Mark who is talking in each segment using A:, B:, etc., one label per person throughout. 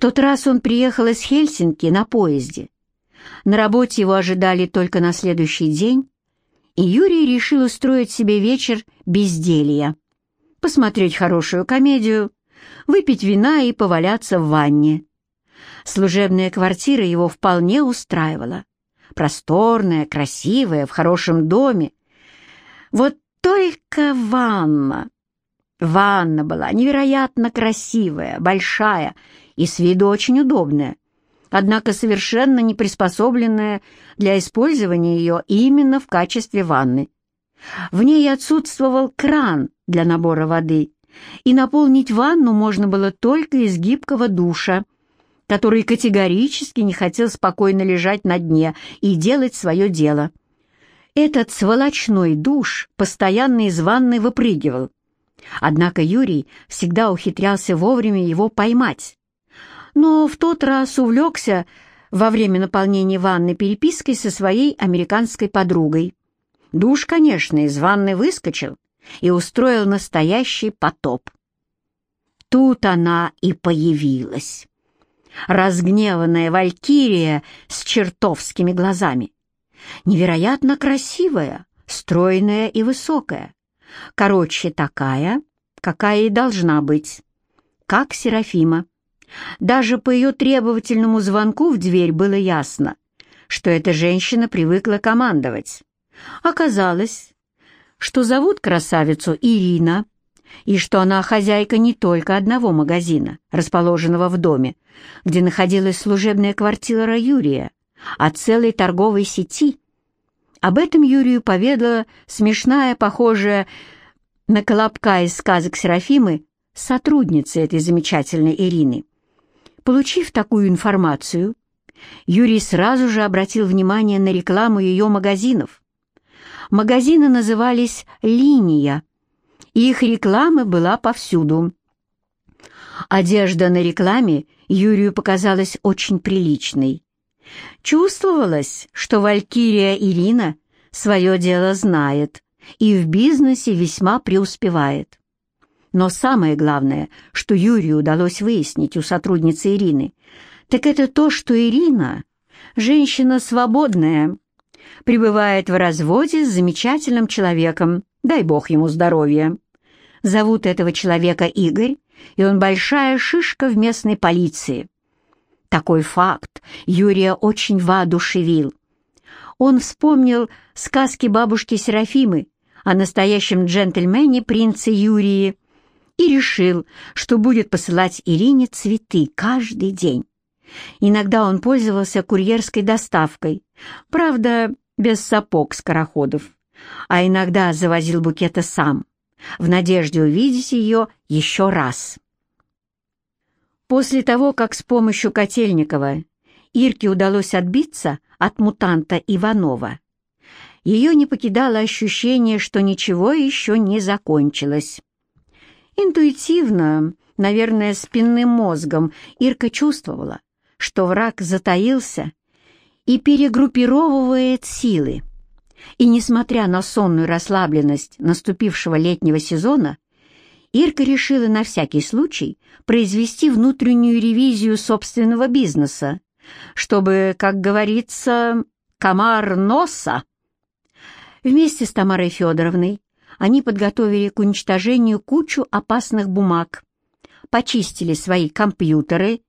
A: тот раз он приехал из Хельсинки на поезде. На работе его ожидали только на следующий день, и Юрий решил устроить себе вечер безделья, посмотреть хорошую комедию, выпить вина и поваляться в ванне. Служебная квартира его вполне устраивала. Просторная, красивая, в хорошем доме. Вот только ванна. Ванна была невероятно красивая, большая и с виду очень удобная, однако совершенно не приспособленная для использования ее именно в качестве ванны. В ней отсутствовал кран для набора воды, и наполнить ванну можно было только из гибкого душа, который категорически не хотел спокойно лежать на дне и делать свое дело. Этот сволочной душ постоянно из ванны выпрыгивал. Однако Юрий всегда ухитрялся вовремя его поймать. Но в тот раз увлекся во время наполнения ванны перепиской со своей американской подругой. Душ, конечно, из ванны выскочил и устроил настоящий потоп. Тут она и появилась. Разгневанная валькирия с чертовскими глазами. Невероятно красивая, стройная и высокая. Короче, такая, какая и должна быть. Как Серафима. Даже по ее требовательному звонку в дверь было ясно, что эта женщина привыкла командовать. Оказалось, что зовут красавицу Ирина, и что она хозяйка не только одного магазина, расположенного в доме, где находилась служебная квартира Юрия, а целой торговой сети. Об этом Юрию поведала смешная, похожая на колобка из сказок Серафимы, сотрудница этой замечательной Ирины. Получив такую информацию, Юрий сразу же обратил внимание на рекламу ее магазинов. Магазины назывались «Линия», и их реклама была повсюду. Одежда на рекламе Юрию показалась очень приличной. Чувствовалось, что Валькирия Ирина свое дело знает и в бизнесе весьма преуспевает. Но самое главное, что Юрию удалось выяснить у сотрудницы Ирины, так это то, что Ирина – женщина свободная, пребывает в разводе с замечательным человеком, дай бог ему здоровья. Зовут этого человека Игорь, и он большая шишка в местной полиции. Такой факт Юрия очень воодушевил. Он вспомнил сказки бабушки Серафимы о настоящем джентльмене принце Юрии и решил, что будет посылать Ирине цветы каждый день. Иногда он пользовался курьерской доставкой, правда, без сапог-скороходов, а иногда завозил букеты сам, в надежде увидеть ее еще раз. После того, как с помощью Котельникова Ирке удалось отбиться от мутанта Иванова, ее не покидало ощущение, что ничего еще не закончилось. Интуитивно, наверное, спинным мозгом, Ирка чувствовала, что враг затаился и перегруппировывает силы. И, несмотря на сонную расслабленность наступившего летнего сезона, Ирка решила на всякий случай произвести внутреннюю ревизию собственного бизнеса, чтобы, как говорится, комар носа. Вместе с Тамарой Федоровной они подготовили к уничтожению кучу опасных бумаг, почистили свои компьютеры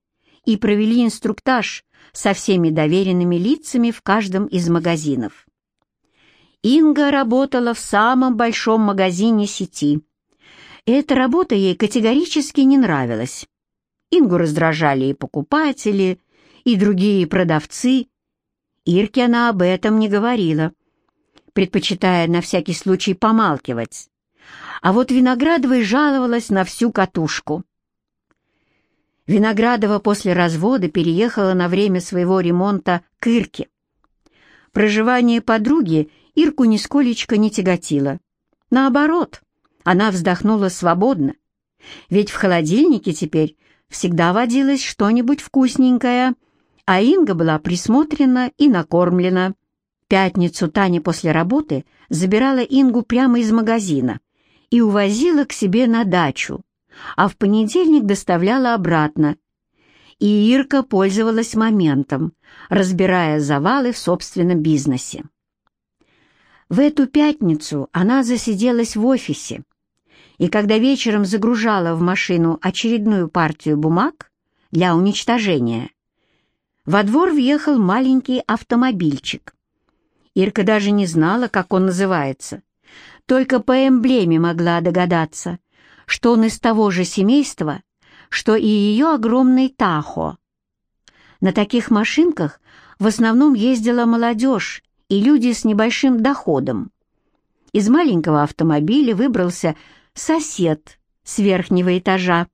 A: и провели инструктаж со всеми доверенными лицами в каждом из магазинов. Инга работала в самом большом магазине сети. Эта работа ей категорически не нравилась. Ингу раздражали и покупатели, и другие продавцы. Ирке она об этом не говорила предпочитая на всякий случай помалкивать. А вот Виноградовой жаловалась на всю катушку. Виноградова после развода переехала на время своего ремонта к Ирке. Проживание подруги Ирку нисколечко не тяготило. Наоборот, она вздохнула свободно, ведь в холодильнике теперь всегда водилось что-нибудь вкусненькое, а Инга была присмотрена и накормлена пятницу Таня после работы забирала Ингу прямо из магазина и увозила к себе на дачу, а в понедельник доставляла обратно. и Ирка пользовалась моментом, разбирая завалы в собственном бизнесе. В эту пятницу она засиделась в офисе, и когда вечером загружала в машину очередную партию бумаг для уничтожения, во двор въехал маленький автомобильчик. Ирка даже не знала, как он называется, только по эмблеме могла догадаться, что он из того же семейства, что и ее огромный Тахо. На таких машинках в основном ездила молодежь и люди с небольшим доходом. Из маленького автомобиля выбрался сосед с верхнего этажа.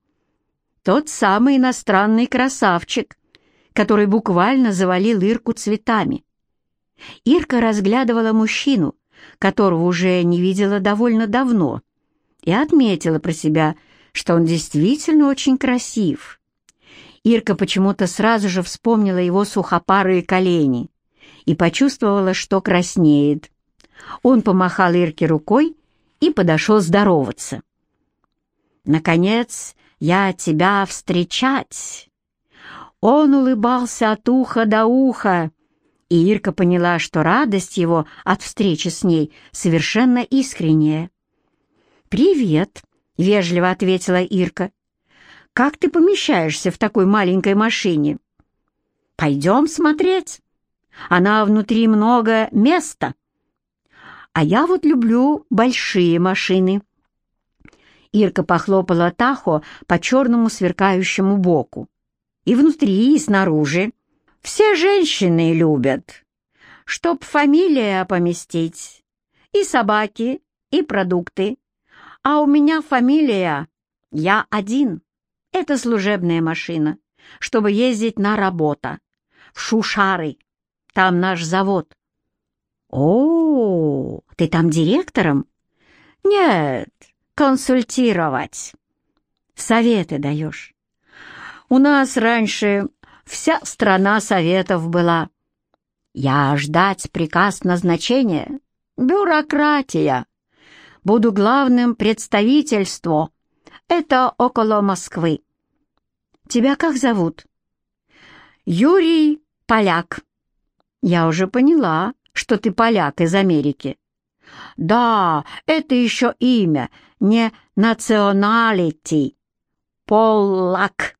A: Тот самый иностранный красавчик, который буквально завалил Ирку цветами. Ирка разглядывала мужчину, которого уже не видела довольно давно, и отметила про себя, что он действительно очень красив. Ирка почему-то сразу же вспомнила его сухопарые колени и почувствовала, что краснеет. Он помахал Ирке рукой и подошел здороваться. «Наконец, я тебя встречать!» Он улыбался от уха до уха, и Ирка поняла, что радость его от встречи с ней совершенно искренняя. «Привет», — вежливо ответила Ирка. «Как ты помещаешься в такой маленькой машине?» «Пойдем смотреть. Она внутри много места». «А я вот люблю большие машины». Ирка похлопала Тахо по черному сверкающему боку. «И внутри, и снаружи. Все женщины любят, чтоб фамилия поместить. И собаки, и продукты. А у меня фамилия, я один. Это служебная машина, чтобы ездить на работу. В Шушары. Там наш завод. О, ты там директором? Нет, консультировать. Советы даешь. У нас раньше Вся страна советов была. Я ждать приказ назначения. Бюрократия. Буду главным представительство. Это около Москвы. Тебя как зовут? Юрий Поляк. Я уже поняла, что ты поляк из Америки. Да, это еще имя, не националити. Полак.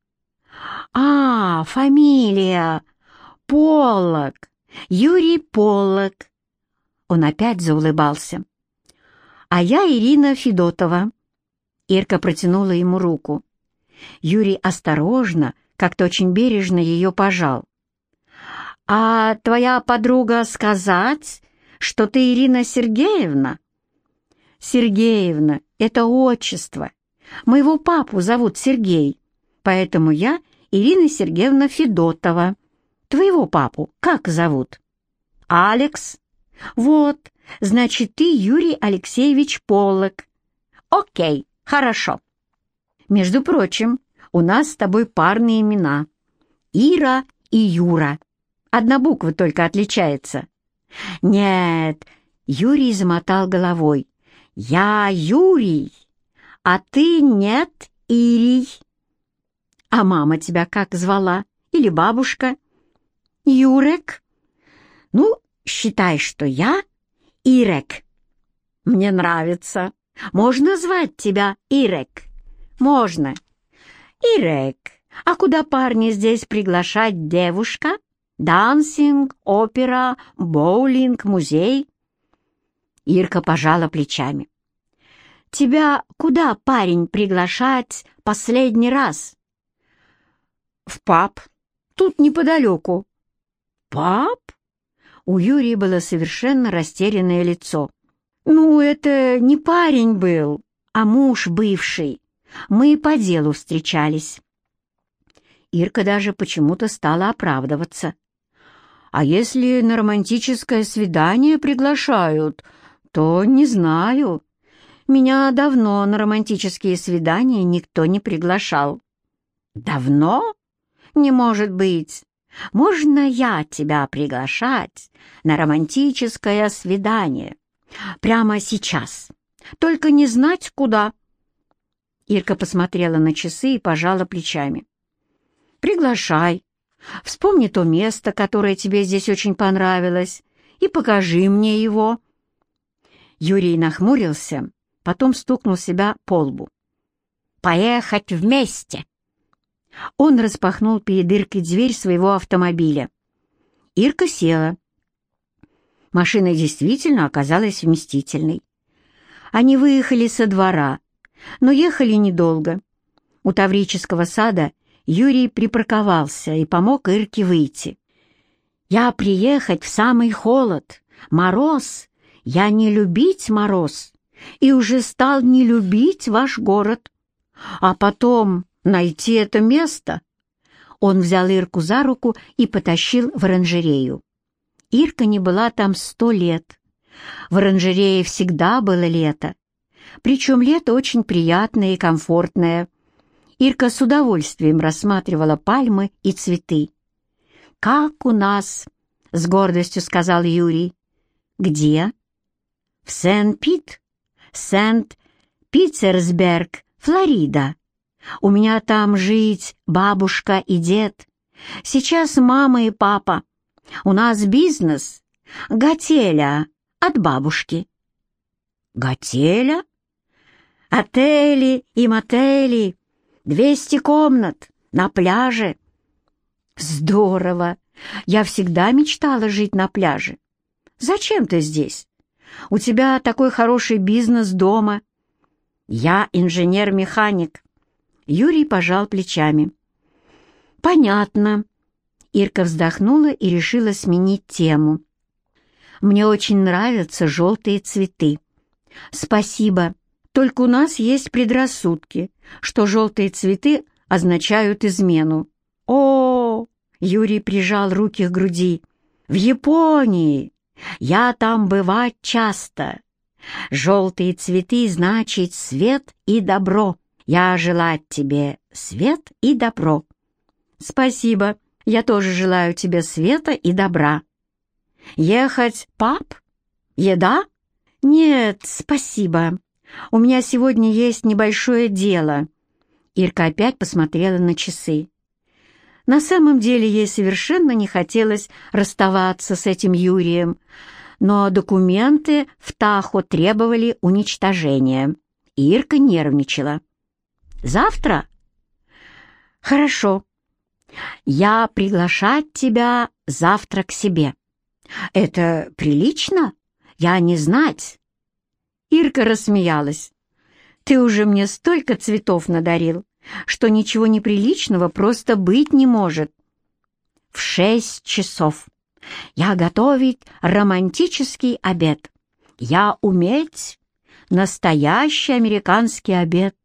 A: «А, фамилия! Поллок! Юрий Поллок!» Он опять заулыбался. «А я Ирина Федотова». Ирка протянула ему руку. Юрий осторожно, как-то очень бережно ее пожал. «А твоя подруга сказать, что ты Ирина Сергеевна?» «Сергеевна — это отчество. Моего папу зовут Сергей, поэтому я Ирина Сергеевна Федотова. Твоего папу как зовут? Алекс. Вот, значит, ты Юрий Алексеевич Полок. Окей, хорошо. Между прочим, у нас с тобой парные имена. Ира и Юра. Одна буква только отличается. Нет, Юрий замотал головой. Я Юрий, а ты нет, Ирий. А мама тебя как звала? Или бабушка? Юрек? Ну, считай, что я Ирек. Мне нравится. Можно звать тебя Ирек? Можно. Ирек, а куда парни здесь приглашать девушка? Дансинг, опера, боулинг, музей? Ирка пожала плечами. «Тебя куда парень приглашать последний раз?» В паб, тут неподалеку». «Паб?» У Юрия было совершенно растерянное лицо. «Ну, это не парень был, а муж бывший. Мы по делу встречались». Ирка даже почему-то стала оправдываться. «А если на романтическое свидание приглашают, то не знаю. Меня давно на романтические свидания никто не приглашал». «Давно?» «Не может быть! Можно я тебя приглашать на романтическое свидание? Прямо сейчас. Только не знать, куда». Ирка посмотрела на часы и пожала плечами. приглашай. Вспомни то место, которое тебе здесь очень понравилось, и покажи мне его». Юрий нахмурился, потом стукнул себя по лбу. «Поехать вместе!» Он распахнул перед Иркой дверь своего автомобиля. Ирка села. Машина действительно оказалась вместительной. Они выехали со двора, но ехали недолго. У Таврического сада Юрий припарковался и помог Ирке выйти. «Я приехать в самый холод, мороз. Я не любить мороз, и уже стал не любить ваш город. А потом найти это место?» Он взял Ирку за руку и потащил в оранжерею. Ирка не была там сто лет. В оранжерее всегда было лето. Причем лето очень приятное и комфортное. Ирка с удовольствием рассматривала пальмы и цветы. «Как у нас!» — с гордостью сказал Юрий. «Где?» «В Сент-Пит, Сент-Питерсберг, Флорида. У меня там жить бабушка и дед. Сейчас мама и папа. У нас бизнес. Готеля от бабушки». «Готеля?» «Отели и мотели. Двести комнат на пляже». «Здорово! Я всегда мечтала жить на пляже. Зачем ты здесь? У тебя такой хороший бизнес дома». «Я инженер-механик». Юрий пожал плечами. «Понятно». Ирка вздохнула и решила сменить тему. «Мне очень нравятся желтые цветы. Спасибо, только у нас есть предрассудки, что желтые цветы означают измену. О, Юрий прижал руки к груди. В Японии! Я там бывать часто. Желтые цветы значит свет и добро. Я желать тебе свет и добро. Спасибо, я тоже желаю тебе света и добра. Ехать, пап? Еда? Нет, спасибо. У меня сегодня есть небольшое дело. Ирка опять посмотрела на часы. На самом деле ей совершенно не хотелось расставаться с этим Юрием, но документы в Тахо требовали уничтожения. Ирка нервничала. «Завтра?» «Хорошо. Я приглашать тебя завтра к себе. Это прилично? Я не знать». Ирка рассмеялась. «Ты уже мне столько цветов надарил что ничего неприличного просто быть не может. В шесть часов я готовить романтический обед. Я уметь настоящий американский обед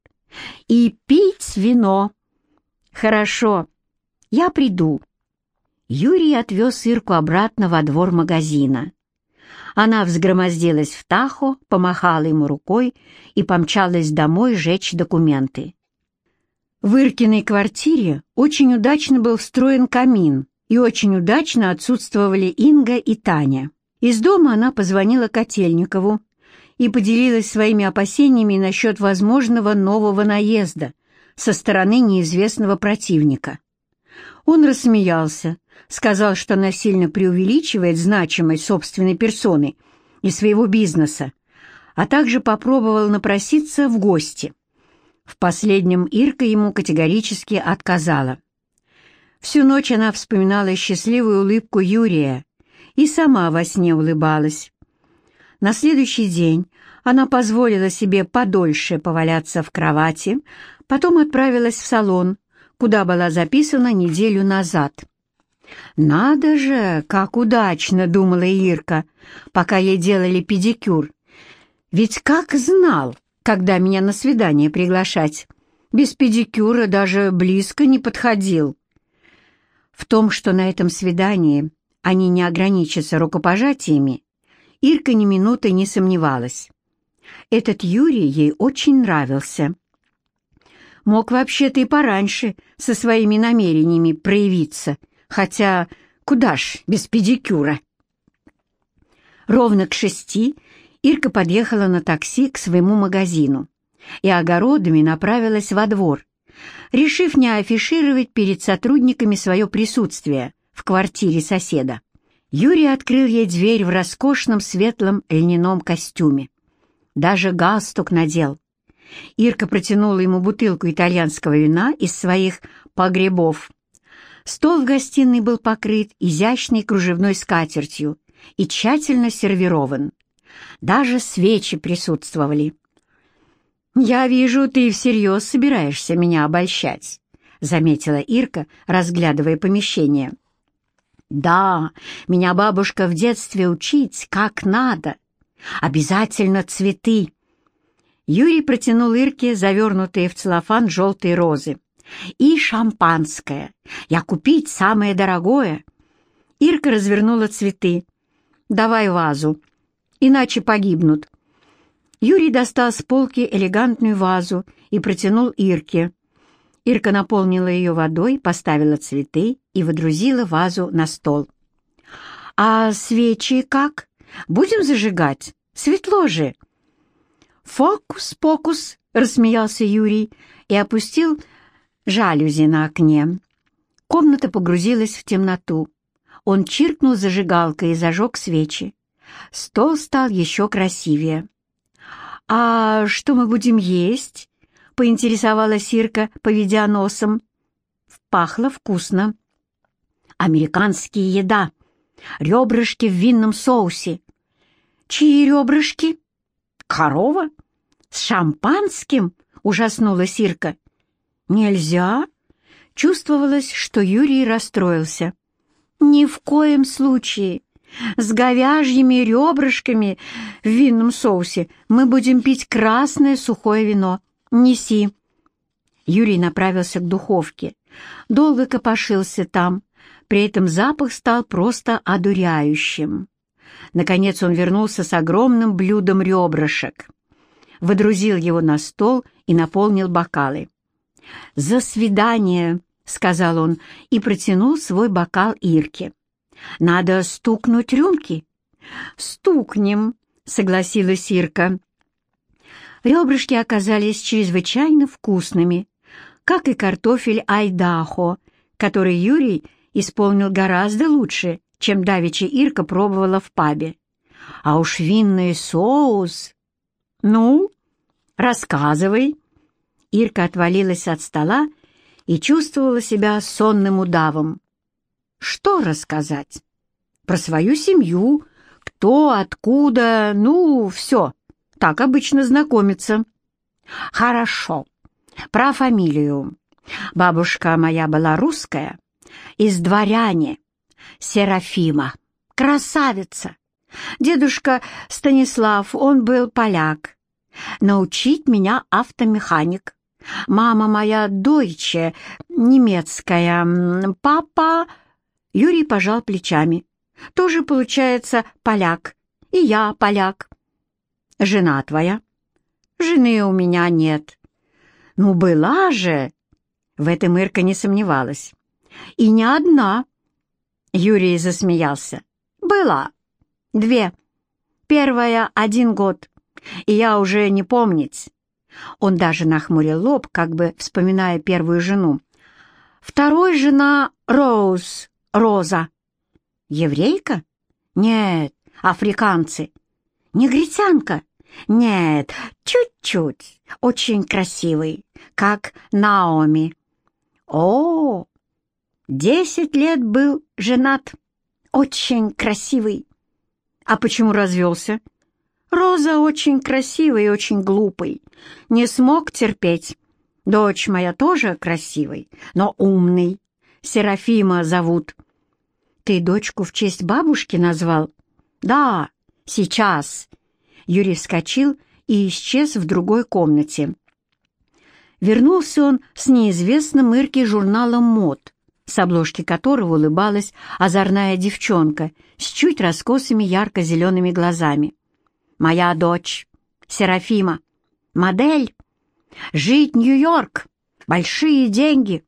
A: и пить вино. Хорошо, я приду. Юрий отвез Ирку обратно во двор магазина. Она взгромоздилась в Тахо, помахала ему рукой и помчалась домой жечь документы. В Иркиной квартире очень удачно был встроен камин, и очень удачно отсутствовали Инга и Таня. Из дома она позвонила Котельникову и поделилась своими опасениями насчет возможного нового наезда со стороны неизвестного противника. Он рассмеялся, сказал, что она сильно преувеличивает значимость собственной персоны и своего бизнеса, а также попробовал напроситься в гости – в последнем Ирка ему категорически отказала. Всю ночь она вспоминала счастливую улыбку Юрия и сама во сне улыбалась. На следующий день она позволила себе подольше поваляться в кровати, потом отправилась в салон, куда была записана неделю назад. «Надо же, как удачно!» — думала Ирка, пока ей делали педикюр. «Ведь как знал, когда меня на свидание приглашать. Без педикюра даже близко не подходил. В том, что на этом свидании они не ограничатся рукопожатиями, Ирка ни минуты не сомневалась. Этот Юрий ей очень нравился. Мог вообще-то и пораньше со своими намерениями проявиться, хотя куда ж без педикюра. Ровно к шести Ирка подъехала на такси к своему магазину и огородами направилась во двор, решив не афишировать перед сотрудниками свое присутствие в квартире соседа. Юрий открыл ей дверь в роскошном светлом льняном костюме. Даже галстук надел. Ирка протянула ему бутылку итальянского вина из своих погребов. Стол в гостиной был покрыт изящной кружевной скатертью и тщательно сервирован. Даже свечи присутствовали. «Я вижу, ты всерьез собираешься меня обольщать», — заметила Ирка, разглядывая помещение. Да, меня бабушка в детстве учить, как надо. Обязательно цветы. Юрий протянул Ирке завернутые в целлофан желтые розы. И шампанское. Я купить самое дорогое. Ирка развернула цветы. Давай вазу, иначе погибнут. Юрий достал с полки элегантную вазу и протянул Ирке. Ирка наполнила ее водой, поставила цветы и водрузила вазу на стол. «А свечи как? Будем зажигать? Светло же!» «Фокус-покус!» — рассмеялся Юрий и опустил жалюзи на окне. Комната погрузилась в темноту. Он чиркнул зажигалкой и зажег свечи. Стол стал еще красивее. «А что мы будем есть?» — поинтересовалась Ирка, поведя носом. Пахло вкусно. «Американские еда. Ребрышки в винном соусе». «Чьи ребрышки?» «Корова? С шампанским?» — ужаснулась Ирка. «Нельзя?» Чувствовалось, что Юрий расстроился. «Ни в коем случае. С говяжьими ребрышками в винном соусе мы будем пить красное сухое вино. «Неси». Юрий направился к духовке. Долго копошился там, при этом запах стал просто одуряющим. Наконец он вернулся с огромным блюдом ребрышек. Выдрузил его на стол и наполнил бокалы. «За свидание!» — сказал он и протянул свой бокал Ирке. «Надо стукнуть рюмки?» «Стукнем», — согласилась Ирка. Ребрышки оказались чрезвычайно вкусными, как и картофель айдахо, который Юрий исполнил гораздо лучше, чем давеча Ирка пробовала в пабе. А уж винный соус... Ну, рассказывай. Ирка отвалилась от стола и чувствовала себя сонным удавом. Что рассказать? Про свою семью, кто, откуда, ну, все так обычно знакомятся». «Хорошо. Про фамилию. Бабушка моя была русская, из дворяне, Серафима, красавица. Дедушка Станислав, он был поляк. Научить меня автомеханик. Мама моя дойче, немецкая. Папа...» Юрий пожал плечами. «Тоже, получается, поляк. И я поляк. Жена твоя? Жены у меня нет. Ну, была же. В этом Ирка не сомневалась. И не одна. Юрий засмеялся. Была. Две. Первая — один год. И я уже не помнить. Он даже нахмурил лоб, как бы вспоминая первую жену. Второй жена — Роуз, Роза. Еврейка? Нет, африканцы. Негритянка? Нет, чуть-чуть. Очень красивый, как Наоми. О, десять лет был женат. Очень красивый. А почему развелся? Роза очень красивый и очень глупый. Не смог терпеть. Дочь моя тоже красивый, но умный. Серафима зовут. Ты дочку в честь бабушки назвал? Да, Сейчас!» Юрий вскочил и исчез в другой комнате. Вернулся он с неизвестным Ирке журналом «Мод», с обложки которого улыбалась озорная девчонка с чуть раскосыми ярко-зелеными глазами. «Моя дочь, Серафима, модель, жить Нью-Йорк, большие деньги».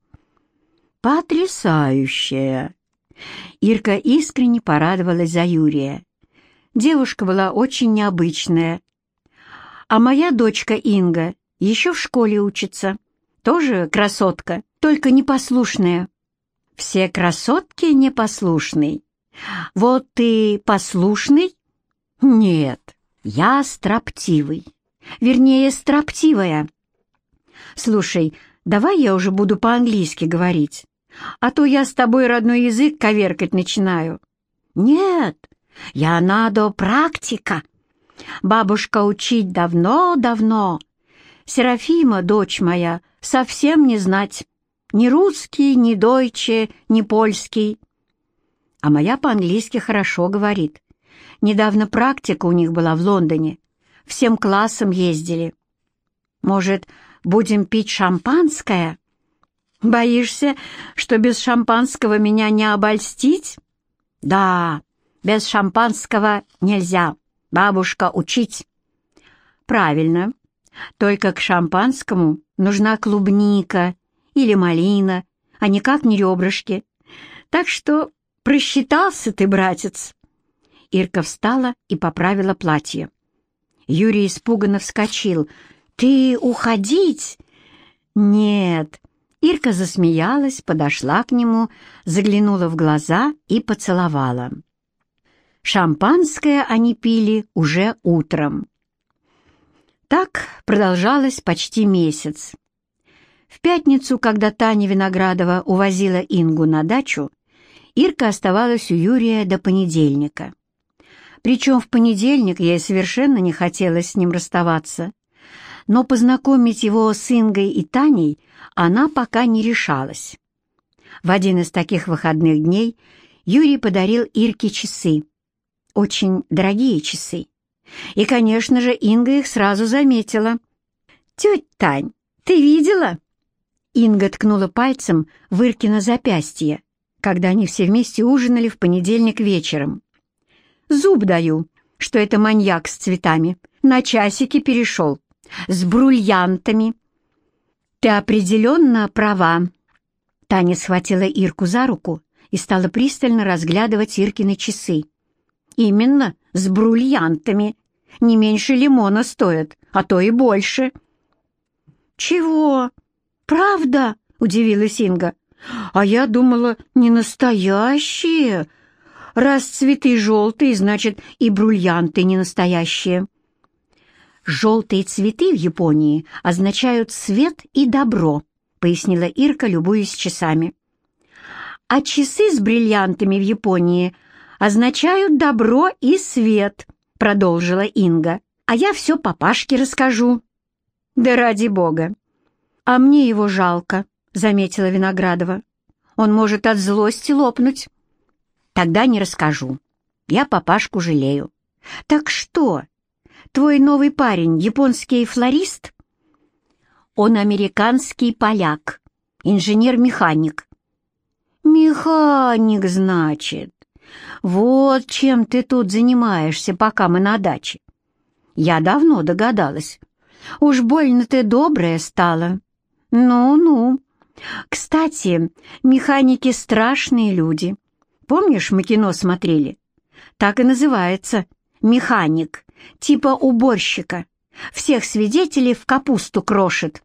A: «Потрясающая!» Ирка искренне порадовалась за Юрия. Девушка была очень необычная. А моя дочка Инга еще в школе учится. тоже красотка, только непослушная. Все красотки непослушные. Вот ты послушный? Нет, я строптивый. Вернее, строптивая. Слушай, давай я уже буду по-английски говорить, а то я с тобой родной язык коверкать начинаю. Нет, я надо практика. Бабушка учить давно-давно. Серафима, дочь моя, совсем не знать. Ни русский, ни дойче, ни польский. А моя по-английски хорошо говорит. Недавно практика у них была в Лондоне. Всем классом ездили. Может, будем пить шампанское? Боишься, что без шампанского меня не обольстить? Да, без шампанского нельзя. Бабушка учить. Правильно. Только к шампанскому нужна клубника или малина, а никак не ребрышки. Так что просчитался ты, братец. Ирка встала и поправила платье. Юрий испуганно вскочил. «Ты уходить?» «Нет». Ирка засмеялась, подошла к нему, заглянула в глаза и поцеловала. Шампанское они пили уже утром. Так продолжалось почти месяц. В пятницу, когда Таня Виноградова увозила Ингу на дачу, Ирка оставалась у Юрия до понедельника. Причем в понедельник ей совершенно не хотелось с ним расставаться, но познакомить его с Ингой и Таней она пока не решалась. В один из таких выходных дней Юрий подарил Ирке часы, очень дорогие часы. И, конечно же, Инга их сразу заметила. «Тетя Тань, ты видела?» Инга ткнула пальцем в Иркино запястье, когда они все вместе ужинали в понедельник вечером. «Зуб даю, что это маньяк с цветами. На часики перешел. С брульянтами». «Ты определенно права». Таня схватила Ирку за руку и стала пристально разглядывать Иркины часы. Именно, с бриллиантами. Не меньше лимона стоят, а то и больше. Чего? Правда? Удивилась Инга. А я думала, не настоящие. Раз цветы желтые, значит, и бриллианты не настоящие. Желтые цветы в Японии означают свет и добро, пояснила Ирка, любуясь часами. А часы с бриллиантами в Японии означают добро и свет», — продолжила Инга. «А я все папашке расскажу». «Да ради бога!» «А мне его жалко», — заметила Виноградова. «Он может от злости лопнуть». «Тогда не расскажу. Я папашку жалею». «Так что? Твой новый парень японский флорист?» «Он американский поляк, инженер-механик». «Механик, значит?» Вот чем ты тут занимаешься, пока мы на даче. Я давно догадалась. Уж больно ты добрая стала. Ну-ну. Кстати, механики страшные люди. Помнишь, мы кино смотрели? Так и называется. Механик. Типа уборщика. Всех свидетелей в капусту крошит.